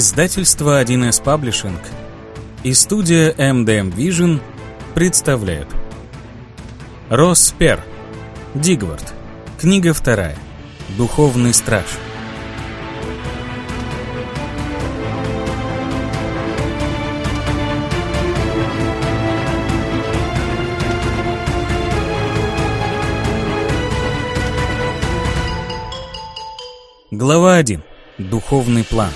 Издательство 1С Паблишинг и студия MDM Vision представляют Росс Пер Дигвард Книга вторая Духовный страж Глава 1. Духовный план.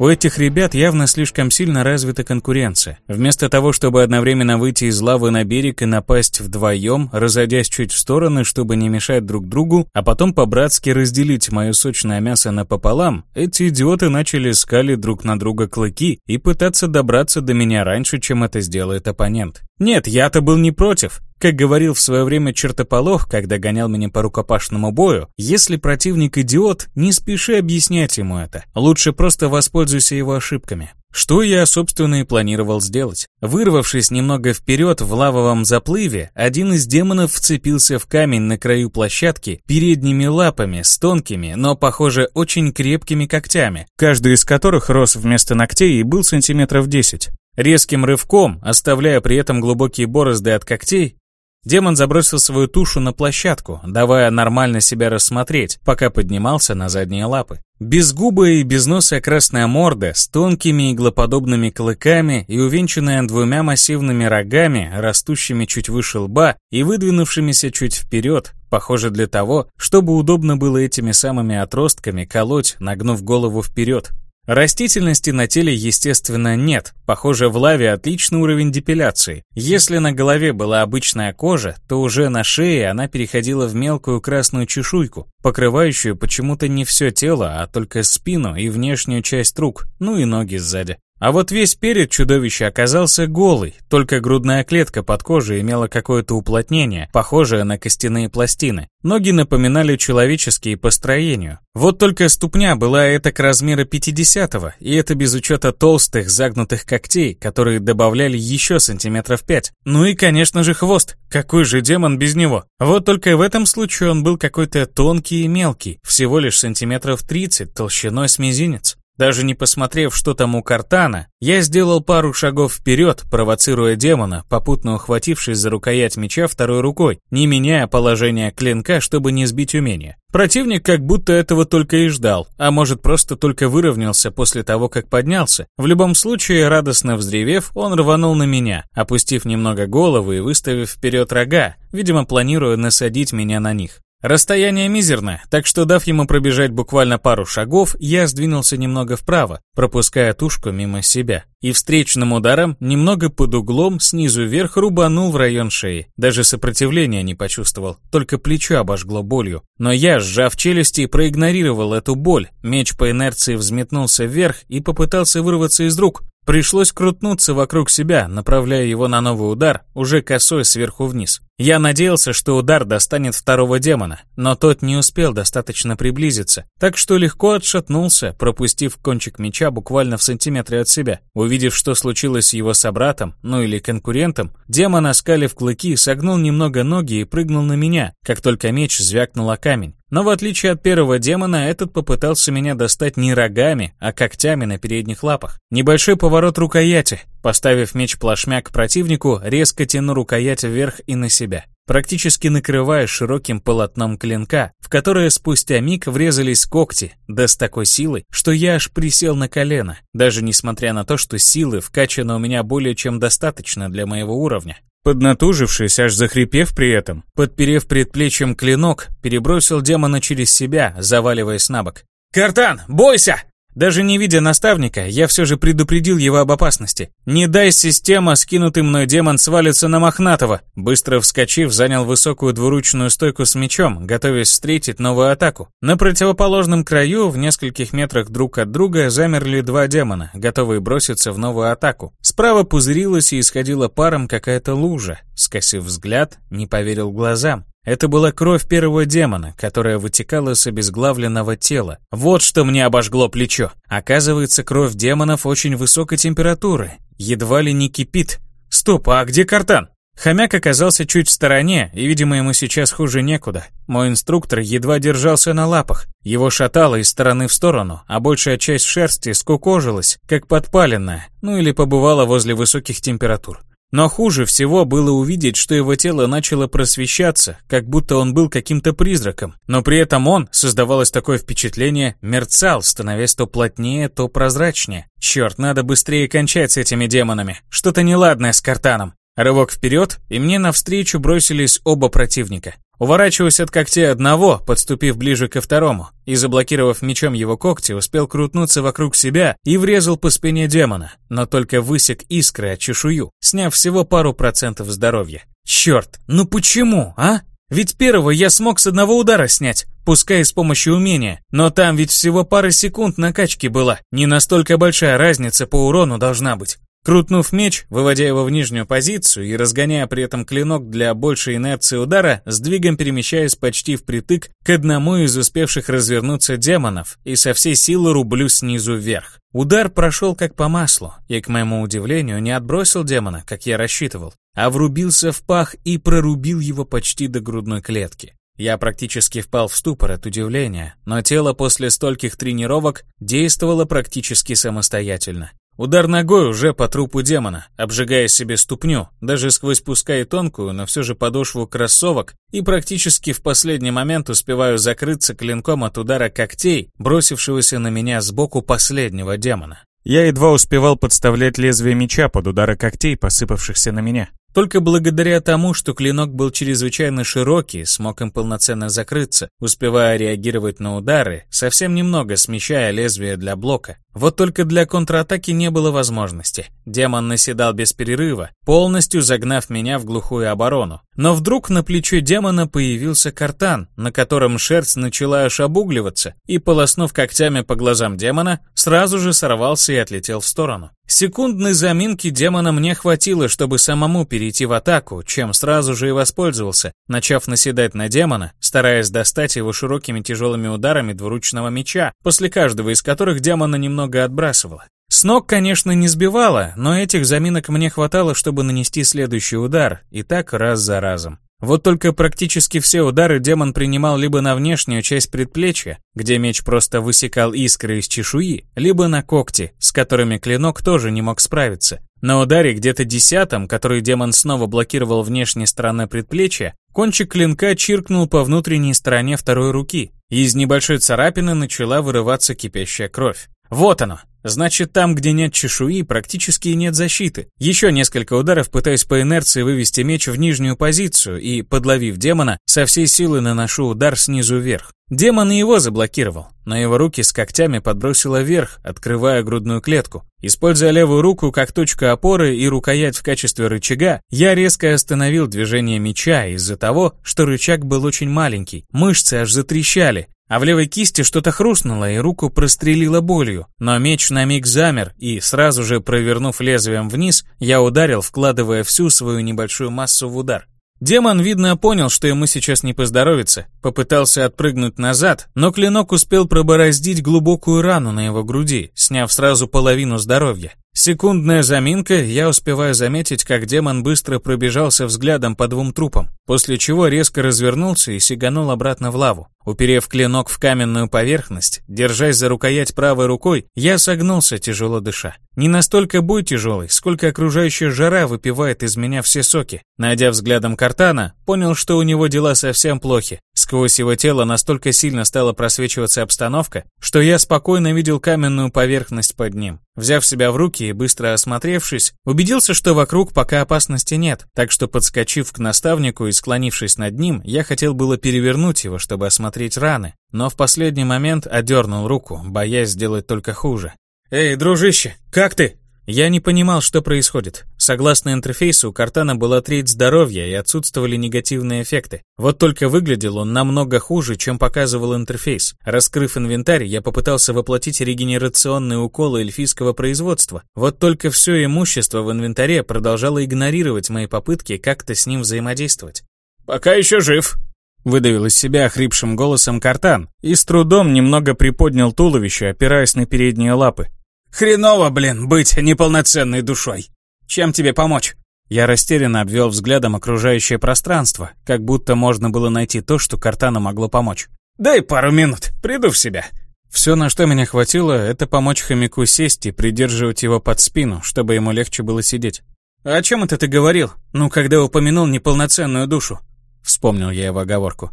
У этих ребят явно слишком сильно развита конкуренция. Вместо того, чтобы одновременно выйти из лавы на берег и напасть вдвоем, разойдясь чуть в стороны, чтобы не мешать друг другу, а потом по-братски разделить мое сочное мясо напополам, эти идиоты начали скалить друг на друга клыки и пытаться добраться до меня раньше, чем это сделает оппонент. Нет, я-то был не против. Как говорил в свое время чертополох, когда гонял меня по рукопашному бою, если противник идиот, не спеши объяснять ему это. Лучше просто воспользуйся его ошибками. Что я, собственно, и планировал сделать. Вырвавшись немного вперед в лавовом заплыве, один из демонов вцепился в камень на краю площадки передними лапами с тонкими, но, похоже, очень крепкими когтями, каждый из которых рос вместо ногтей и был сантиметров 10. Резким рывком, оставляя при этом глубокие борозды от когтей, Демон забросил свою тушу на площадку, давая нормально себя рассмотреть, пока поднимался на задние лапы. Безгубая и безносая красная морда с тонкими иглоподобными клыками и увенчанная двумя массивными рогами, растущими чуть выше лба и выдвинувшимися чуть вперед, похоже для того, чтобы удобно было этими самыми отростками колоть, нагнув голову вперед. Растительности на теле, естественно, нет. Похоже, в лаве отличный уровень депиляции. Если на голове была обычная кожа, то уже на шее она переходила в мелкую красную чешуйку, покрывающую почему-то не все тело, а только спину и внешнюю часть рук, ну и ноги сзади. А вот весь перед чудовища оказался голый, только грудная клетка под кожей имела какое-то уплотнение, похожее на костяные пластины. Ноги напоминали человеческие по строению. Вот только ступня была это к размера 50-го, и это без учета толстых загнутых когтей, которые добавляли еще сантиметров 5. Ну и, конечно же, хвост. Какой же демон без него? Вот только в этом случае он был какой-то тонкий и мелкий, всего лишь сантиметров 30 толщиной с мизинец. Даже не посмотрев, что там у картана, я сделал пару шагов вперед, провоцируя демона, попутно ухватившись за рукоять меча второй рукой, не меняя положение клинка, чтобы не сбить умение. Противник как будто этого только и ждал, а может просто только выровнялся после того, как поднялся. В любом случае, радостно взревев, он рванул на меня, опустив немного голову и выставив вперед рога, видимо, планируя насадить меня на них. Расстояние мизерное, так что дав ему пробежать буквально пару шагов, я сдвинулся немного вправо, пропуская тушку мимо себя. И встречным ударом, немного под углом, снизу вверх рубанул в район шеи. Даже сопротивления не почувствовал, только плечо обожгло болью. Но я, сжав челюсти, проигнорировал эту боль. Меч по инерции взметнулся вверх и попытался вырваться из рук, Пришлось крутнуться вокруг себя, направляя его на новый удар, уже косой сверху вниз. Я надеялся, что удар достанет второго демона, но тот не успел достаточно приблизиться, так что легко отшатнулся, пропустив кончик меча буквально в сантиметре от себя. Увидев, что случилось с его собратом, ну или конкурентом, демон, оскалив клыки, согнул немного ноги и прыгнул на меня, как только меч звякнул о камень. Но в отличие от первого демона, этот попытался меня достать не рогами, а когтями на передних лапах. Небольшой поворот рукояти. Поставив меч плашмя к противнику, резко тяну рукоять вверх и на себя, практически накрывая широким полотном клинка, в которое спустя миг врезались когти, да с такой силой, что я аж присел на колено, даже несмотря на то, что силы вкачано у меня более чем достаточно для моего уровня. Поднатужившись, аж захрипев при этом, подперев предплечьем клинок, перебросил демона через себя, заваливаясь на бок. «Картан, бойся!» Даже не видя наставника, я все же предупредил его об опасности. «Не дай система, скинутый мной демон свалится на Мохнатого!» Быстро вскочив, занял высокую двуручную стойку с мечом, готовясь встретить новую атаку. На противоположном краю, в нескольких метрах друг от друга, замерли два демона, готовые броситься в новую атаку. Справа пузырилась и исходила паром какая-то лужа. Скосив взгляд, не поверил глазам. Это была кровь первого демона, которая вытекала с обезглавленного тела. Вот что мне обожгло плечо. Оказывается, кровь демонов очень высокой температуры. Едва ли не кипит. Стоп, а где картан? Хомяк оказался чуть в стороне, и, видимо, ему сейчас хуже некуда. Мой инструктор едва держался на лапах. Его шатало из стороны в сторону, а большая часть шерсти скукожилась, как подпаленная, ну или побывала возле высоких температур. Но хуже всего было увидеть, что его тело начало просвещаться, как будто он был каким-то призраком. Но при этом он, создавалось такое впечатление, мерцал, становясь то плотнее, то прозрачнее. Черт, надо быстрее кончать с этими демонами. Что-то неладное с картаном. Рывок вперед, и мне навстречу бросились оба противника. Уворачиваясь от когтей одного, подступив ближе ко второму, и заблокировав мечом его когти, успел крутнуться вокруг себя и врезал по спине демона, но только высек искры от чешую, сняв всего пару процентов здоровья. Черт, ну почему, а? Ведь первого я смог с одного удара снять, пускай с помощью умения, но там ведь всего пара секунд накачки была, не настолько большая разница по урону должна быть. Крутнув меч, выводя его в нижнюю позицию и разгоняя при этом клинок для большей инерции удара, сдвигом перемещаясь почти впритык к одному из успевших развернуться демонов и со всей силы рублю снизу вверх. Удар прошел как по маслу, и, к моему удивлению, не отбросил демона, как я рассчитывал, а врубился в пах и прорубил его почти до грудной клетки. Я практически впал в ступор от удивления, но тело после стольких тренировок действовало практически самостоятельно. Удар ногой уже по трупу демона, обжигая себе ступню, даже сквозь пускай тонкую, но все же подошву кроссовок, и практически в последний момент успеваю закрыться клинком от удара когтей, бросившегося на меня сбоку последнего демона. Я едва успевал подставлять лезвие меча под удары когтей, посыпавшихся на меня. Только благодаря тому, что клинок был чрезвычайно широкий, смог им полноценно закрыться, успевая реагировать на удары, совсем немного смещая лезвие для блока. Вот только для контратаки не было возможности. Демон наседал без перерыва, полностью загнав меня в глухую оборону. Но вдруг на плече демона появился картан, на котором шерсть начала аж обугливаться, и, полоснув когтями по глазам демона, сразу же сорвался и отлетел в сторону. Секундной заминки демона мне хватило, чтобы самому перейти в атаку, чем сразу же и воспользовался, начав наседать на демона, стараясь достать его широкими тяжелыми ударами двуручного меча, после каждого из которых демона немного отбрасывало. С ног, конечно, не сбивало, но этих заминок мне хватало, чтобы нанести следующий удар, и так раз за разом. Вот только практически все удары демон принимал либо на внешнюю часть предплечья, где меч просто высекал искры из чешуи, либо на когти, с которыми клинок тоже не мог справиться. На ударе где-то десятом, который демон снова блокировал внешней стороной предплечья, кончик клинка чиркнул по внутренней стороне второй руки, и из небольшой царапины начала вырываться кипящая кровь. Вот оно, Значит, там, где нет чешуи, практически нет защиты. Еще несколько ударов пытаюсь по инерции вывести меч в нижнюю позицию и, подловив демона, со всей силы наношу удар снизу вверх. Демон и его заблокировал, но его руки с когтями подбросило вверх, открывая грудную клетку. Используя левую руку как точку опоры и рукоять в качестве рычага, я резко остановил движение меча из-за того, что рычаг был очень маленький. Мышцы аж затрещали, а в левой кисти что-то хрустнуло и руку прострелило болью, но меч на миг замер, и сразу же провернув лезвием вниз, я ударил, вкладывая всю свою небольшую массу в удар. Демон, видно, понял, что ему сейчас не поздоровится, попытался отпрыгнуть назад, но клинок успел пробороздить глубокую рану на его груди, сняв сразу половину здоровья. Секундная заминка, я успеваю заметить, как демон быстро пробежался взглядом по двум трупам, после чего резко развернулся и сиганул обратно в лаву. Уперев клинок в каменную поверхность, держась за рукоять правой рукой, я согнулся, тяжело дыша. Не настолько бой тяжелый, сколько окружающая жара выпивает из меня все соки. Найдя взглядом картана, понял, что у него дела совсем плохи. Сквозь его тело настолько сильно стала просвечиваться обстановка, что я спокойно видел каменную поверхность под ним. Взяв себя в руки и быстро осмотревшись, убедился, что вокруг пока опасности нет, так что подскочив к наставнику и склонившись над ним, я хотел было перевернуть его, чтобы осмотреть раны, но в последний момент одернул руку, боясь сделать только хуже. «Эй, дружище, как ты?» Я не понимал, что происходит. Согласно интерфейсу, у Картана была треть здоровья и отсутствовали негативные эффекты. Вот только выглядел он намного хуже, чем показывал интерфейс. Раскрыв инвентарь, я попытался воплотить регенерационные уколы эльфийского производства. Вот только все имущество в инвентаре продолжало игнорировать мои попытки как-то с ним взаимодействовать. «Пока еще жив», Выдавил из себя хрипшим голосом картан и с трудом немного приподнял туловище, опираясь на передние лапы. Хреново, блин, быть неполноценной душой. Чем тебе помочь? Я растерянно обвел взглядом окружающее пространство, как будто можно было найти то, что Картану могло помочь. «Дай пару минут, приду в себя». Все, на что меня хватило, это помочь хомяку сесть и придерживать его под спину, чтобы ему легче было сидеть. «А «О чем это ты говорил? Ну, когда упомянул неполноценную душу?» Вспомнил я его оговорку.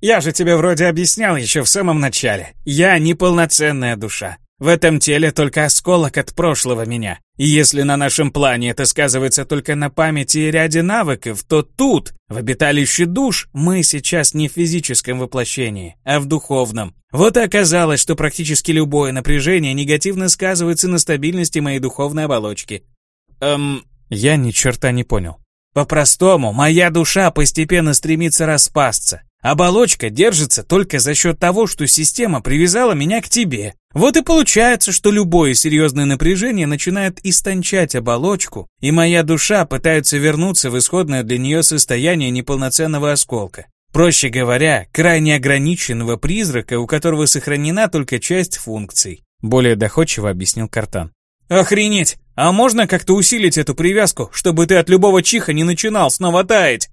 «Я же тебе вроде объяснял еще в самом начале. Я неполноценная душа. В этом теле только осколок от прошлого меня. И если на нашем плане это сказывается только на памяти и ряде навыков, то тут, в обиталище душ, мы сейчас не в физическом воплощении, а в духовном. Вот и оказалось, что практически любое напряжение негативно сказывается на стабильности моей духовной оболочки. Эм, я ни черта не понял. По-простому, моя душа постепенно стремится распасться. Оболочка держится только за счет того, что система привязала меня к тебе. Вот и получается, что любое серьезное напряжение начинает истончать оболочку, и моя душа пытается вернуться в исходное для нее состояние неполноценного осколка. Проще говоря, крайне ограниченного призрака, у которого сохранена только часть функций. Более доходчиво объяснил Картан. Охренеть! А можно как-то усилить эту привязку, чтобы ты от любого чиха не начинал снова таять?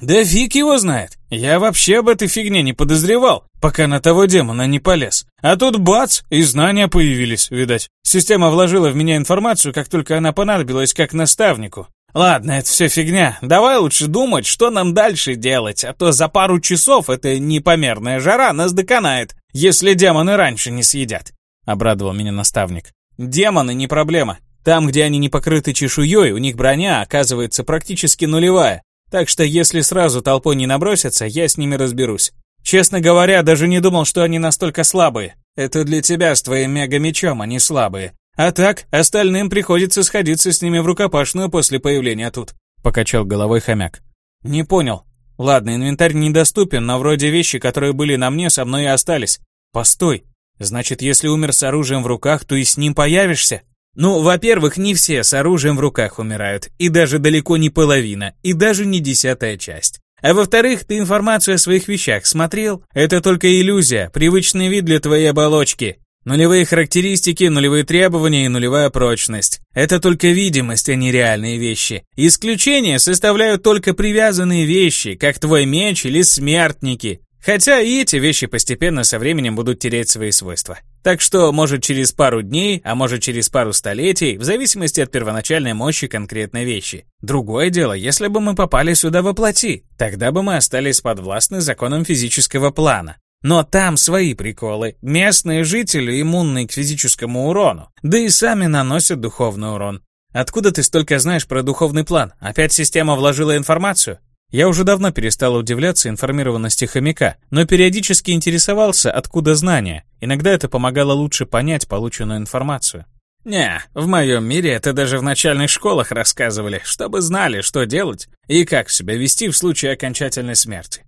Да фиг его знает. Я вообще об этой фигне не подозревал, пока на того демона не полез. А тут бац, и знания появились, видать. Система вложила в меня информацию, как только она понадобилась как наставнику. Ладно, это все фигня. Давай лучше думать, что нам дальше делать, а то за пару часов эта непомерная жара нас доконает, если демоны раньше не съедят. Обрадовал меня наставник. Демоны не проблема. Там, где они не покрыты чешуей, у них броня оказывается практически нулевая. Так что если сразу толпой не набросятся, я с ними разберусь. Честно говоря, даже не думал, что они настолько слабые. Это для тебя с твоим мега-мечом они слабые. А так, остальным приходится сходиться с ними в рукопашную после появления тут. Покачал головой хомяк. Не понял. Ладно, инвентарь недоступен, но вроде вещи, которые были на мне, со мной и остались. Постой. Значит, если умер с оружием в руках, то и с ним появишься? Ну, во-первых, не все с оружием в руках умирают, и даже далеко не половина, и даже не десятая часть. А во-вторых, ты информацию о своих вещах смотрел? Это только иллюзия, привычный вид для твоей оболочки. Нулевые характеристики, нулевые требования и нулевая прочность. Это только видимость, а не реальные вещи. Исключения составляют только привязанные вещи, как твой меч или смертники. Хотя и эти вещи постепенно со временем будут терять свои свойства. Так что, может через пару дней, а может через пару столетий, в зависимости от первоначальной мощи конкретной вещи. Другое дело, если бы мы попали сюда во плоти, тогда бы мы остались подвластны законам физического плана. Но там свои приколы. Местные жители иммунны к физическому урону, да и сами наносят духовный урон. Откуда ты столько знаешь про духовный план? Опять система вложила информацию? Я уже давно перестал удивляться информированности хомяка, но периодически интересовался, откуда знания. Иногда это помогало лучше понять полученную информацию. «Не, в моем мире это даже в начальных школах рассказывали, чтобы знали, что делать и как себя вести в случае окончательной смерти».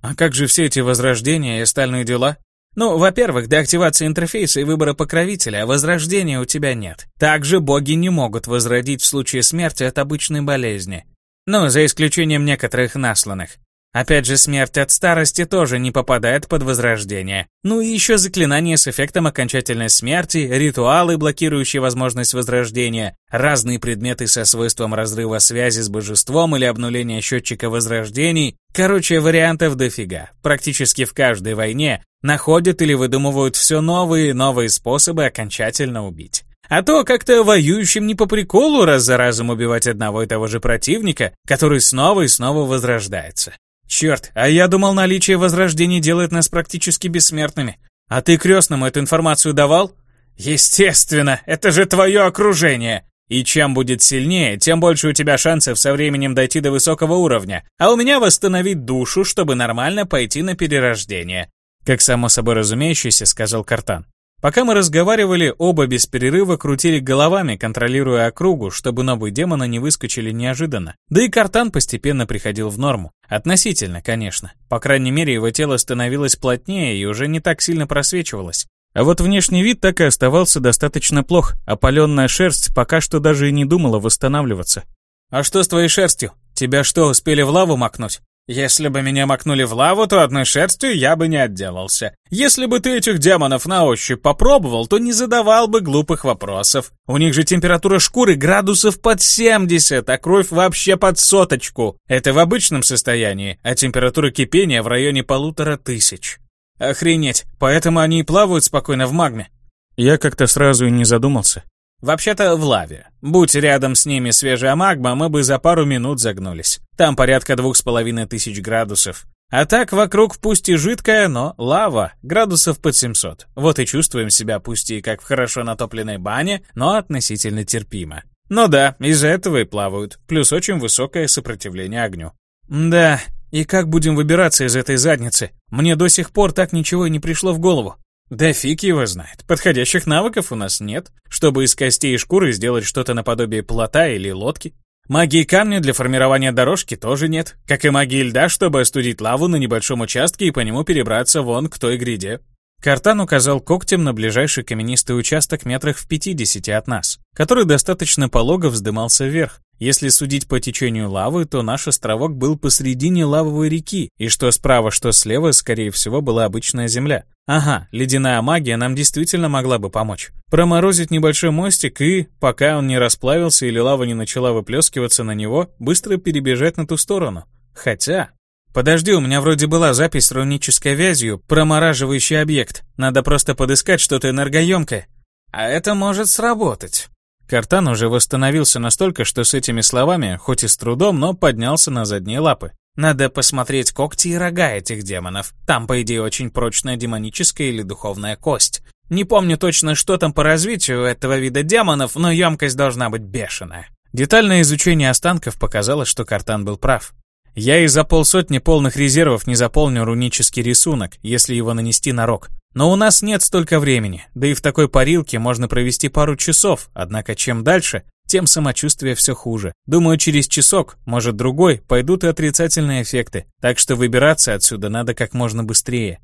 «А как же все эти возрождения и остальные дела?» Ну, во-первых, до активации интерфейса и выбора покровителя возрождения у тебя нет. Также боги не могут возродить в случае смерти от обычной болезни. Ну, за исключением некоторых насланных. Опять же, смерть от старости тоже не попадает под возрождение. Ну и еще заклинания с эффектом окончательной смерти, ритуалы, блокирующие возможность возрождения, разные предметы со свойством разрыва связи с божеством или обнуления счетчика возрождений. Короче, вариантов дофига. Практически в каждой войне находят или выдумывают все новые и новые способы окончательно убить. А то как-то воюющим не по приколу раз за разом убивать одного и того же противника, который снова и снова возрождается. Черт, а я думал, наличие возрождений делает нас практически бессмертными. А ты крестному эту информацию давал? Естественно, это же твое окружение. И чем будет сильнее, тем больше у тебя шансов со временем дойти до высокого уровня, а у меня восстановить душу, чтобы нормально пойти на перерождение. Как само собой разумеющееся, сказал Картан. Пока мы разговаривали, оба без перерыва крутили головами, контролируя округу, чтобы новые демоны не выскочили неожиданно. Да и картан постепенно приходил в норму. Относительно, конечно. По крайней мере, его тело становилось плотнее и уже не так сильно просвечивалось. А вот внешний вид так и оставался достаточно плох. Опаленная шерсть пока что даже и не думала восстанавливаться. «А что с твоей шерстью? Тебя что, успели в лаву макнуть?» Если бы меня макнули в лаву, то одной шерстью я бы не отделался. Если бы ты этих демонов на ощупь попробовал, то не задавал бы глупых вопросов. У них же температура шкуры градусов под 70, а кровь вообще под соточку. Это в обычном состоянии, а температура кипения в районе полутора тысяч. Охренеть, поэтому они и плавают спокойно в магме. Я как-то сразу и не задумался. Вообще-то в лаве. Будь рядом с ними свежая магма, мы бы за пару минут загнулись. Там порядка двух с половиной тысяч градусов. А так вокруг пусть и жидкая, но лава, градусов под 700. Вот и чувствуем себя пусть и как в хорошо натопленной бане, но относительно терпимо. Ну да, из-за этого и плавают, плюс очень высокое сопротивление огню. Да, и как будем выбираться из этой задницы? Мне до сих пор так ничего и не пришло в голову. Да фиг его знает. Подходящих навыков у нас нет, чтобы из костей и шкуры сделать что-то наподобие плота или лодки. Магии камня для формирования дорожки тоже нет, как и магии льда, чтобы остудить лаву на небольшом участке и по нему перебраться вон к той гряде. Картан указал когтем на ближайший каменистый участок метрах в 50 от нас, который достаточно полого вздымался вверх. Если судить по течению лавы, то наш островок был посредине лавовой реки, и что справа, что слева, скорее всего, была обычная земля. Ага, ледяная магия нам действительно могла бы помочь. Проморозить небольшой мостик и, пока он не расплавился или лава не начала выплескиваться на него, быстро перебежать на ту сторону. Хотя... Подожди, у меня вроде была запись с рунической вязью, промораживающий объект. Надо просто подыскать что-то энергоемкое. А это может сработать. Картан уже восстановился настолько, что с этими словами, хоть и с трудом, но поднялся на задние лапы. Надо посмотреть когти и рога этих демонов. Там, по идее, очень прочная демоническая или духовная кость. Не помню точно, что там по развитию этого вида демонов, но емкость должна быть бешеная. Детальное изучение останков показало, что Картан был прав. Я и за полсотни полных резервов не заполню рунический рисунок, если его нанести на рог. Но у нас нет столько времени, да и в такой парилке можно провести пару часов, однако чем дальше, тем самочувствие все хуже. Думаю, через часок, может другой, пойдут и отрицательные эффекты, так что выбираться отсюда надо как можно быстрее.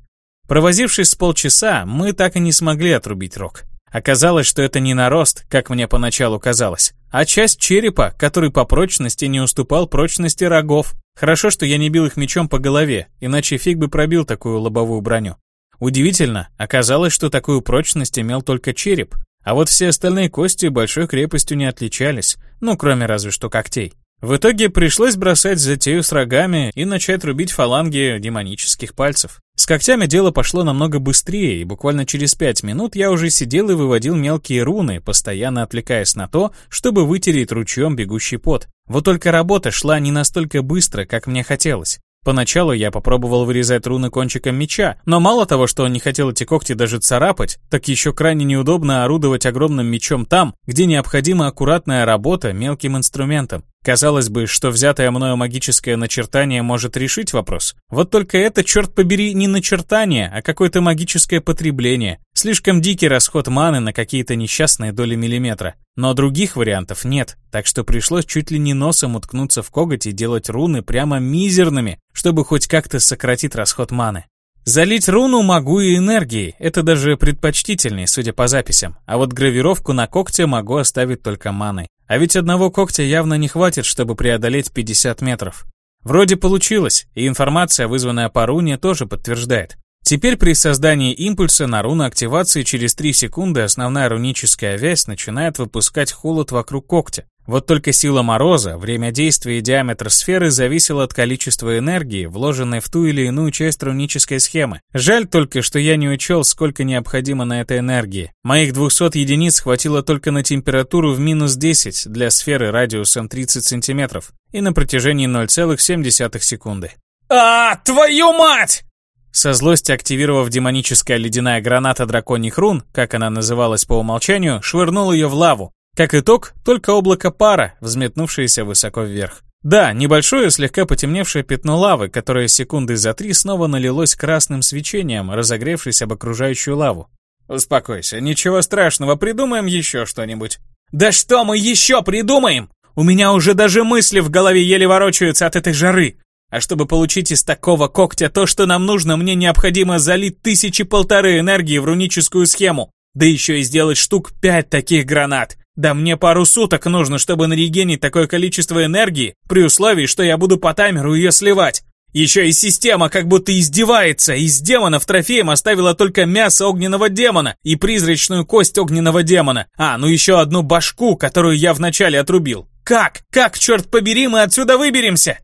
Провозившись с полчаса, мы так и не смогли отрубить рог. Оказалось, что это не нарост, как мне поначалу казалось, а часть черепа, который по прочности не уступал прочности рогов. Хорошо, что я не бил их мечом по голове, иначе фиг бы пробил такую лобовую броню. Удивительно, оказалось, что такую прочность имел только череп, а вот все остальные кости большой крепостью не отличались, ну, кроме разве что когтей. В итоге пришлось бросать затею с рогами и начать рубить фаланги демонических пальцев. С когтями дело пошло намного быстрее, и буквально через пять минут я уже сидел и выводил мелкие руны, постоянно отвлекаясь на то, чтобы вытереть ручьем бегущий пот. Вот только работа шла не настолько быстро, как мне хотелось. Поначалу я попробовал вырезать руны кончиком меча, но мало того, что он не хотел эти когти даже царапать, так еще крайне неудобно орудовать огромным мечом там, где необходима аккуратная работа мелким инструментом. Казалось бы, что взятое мною магическое начертание может решить вопрос. Вот только это, черт побери, не начертание, а какое-то магическое потребление. Слишком дикий расход маны на какие-то несчастные доли миллиметра. Но других вариантов нет, так что пришлось чуть ли не носом уткнуться в коготь и делать руны прямо мизерными, чтобы хоть как-то сократить расход маны. Залить руну могу и энергией, это даже предпочтительнее, судя по записям. А вот гравировку на когте могу оставить только маной. А ведь одного когтя явно не хватит, чтобы преодолеть 50 метров. Вроде получилось, и информация, вызванная по руне, тоже подтверждает. Теперь при создании импульса на руну активации через 3 секунды основная руническая вязь начинает выпускать холод вокруг когтя. Вот только сила мороза, время действия и диаметр сферы зависел от количества энергии, вложенной в ту или иную часть рунической схемы. Жаль только, что я не учел, сколько необходимо на этой энергии. Моих 200 единиц хватило только на температуру в минус 10 для сферы радиусом 30 сантиметров и на протяжении 0,7 секунды. «А, твою мать!» Со злости активировав демоническая ледяная граната драконьих рун, как она называлась по умолчанию, швырнул ее в лаву. Как итог, только облако пара, взметнувшееся высоко вверх. Да, небольшое, слегка потемневшее пятно лавы, которое секунды за три снова налилось красным свечением, разогревшись об окружающую лаву. «Успокойся, ничего страшного, придумаем еще что-нибудь». «Да что мы еще придумаем? У меня уже даже мысли в голове еле ворочаются от этой жары. А чтобы получить из такого когтя то, что нам нужно, мне необходимо залить тысячи полторы энергии в руническую схему. Да еще и сделать штук пять таких гранат. Да мне пару суток нужно, чтобы нарегенить такое количество энергии, при условии, что я буду по таймеру ее сливать. Еще и система как будто издевается. Из демонов трофеем оставила только мясо огненного демона и призрачную кость огненного демона. А, ну еще одну башку, которую я вначале отрубил. Как? Как, черт побери, мы отсюда выберемся?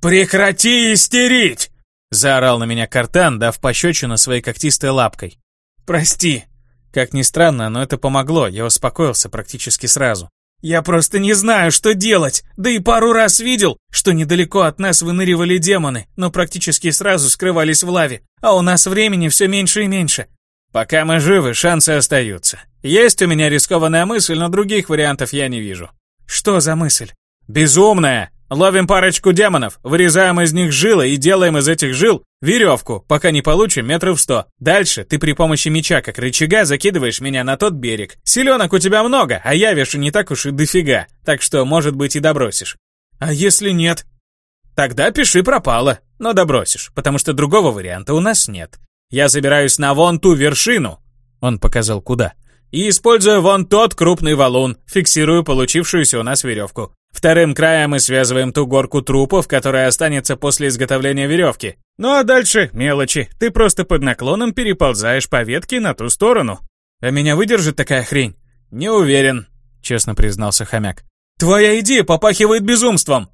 Прекрати истерить! Заорал на меня картан, дав пощечину своей когтистой лапкой. «Прости!» Как ни странно, но это помогло, я успокоился практически сразу. «Я просто не знаю, что делать, да и пару раз видел, что недалеко от нас выныривали демоны, но практически сразу скрывались в лаве, а у нас времени все меньше и меньше». «Пока мы живы, шансы остаются. Есть у меня рискованная мысль, но других вариантов я не вижу». «Что за мысль?» «Безумная! Ловим парочку демонов, вырезаем из них жилы и делаем из этих жил веревку, пока не получим метров сто. Дальше ты при помощи меча как рычага закидываешь меня на тот берег. Селенок у тебя много, а я вешу не так уж и дофига, так что, может быть, и добросишь. А если нет? Тогда пиши пропало, но добросишь, потому что другого варианта у нас нет. Я забираюсь на вон ту вершину. Он показал куда. И используя вон тот крупный валун, фиксирую получившуюся у нас веревку. Вторым краем мы связываем ту горку трупов, которая останется после изготовления веревки. Ну а дальше мелочи. Ты просто под наклоном переползаешь по ветке на ту сторону. А меня выдержит такая хрень? Не уверен, честно признался хомяк. Твоя идея попахивает безумством.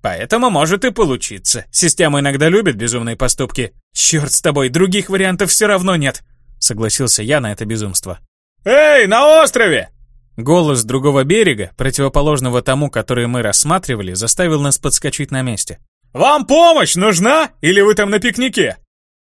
Поэтому может и получиться. Система иногда любит безумные поступки. Черт с тобой, других вариантов все равно нет. Согласился я на это безумство. «Эй, на острове!» Голос другого берега, противоположного тому, который мы рассматривали, заставил нас подскочить на месте. «Вам помощь нужна? Или вы там на пикнике?»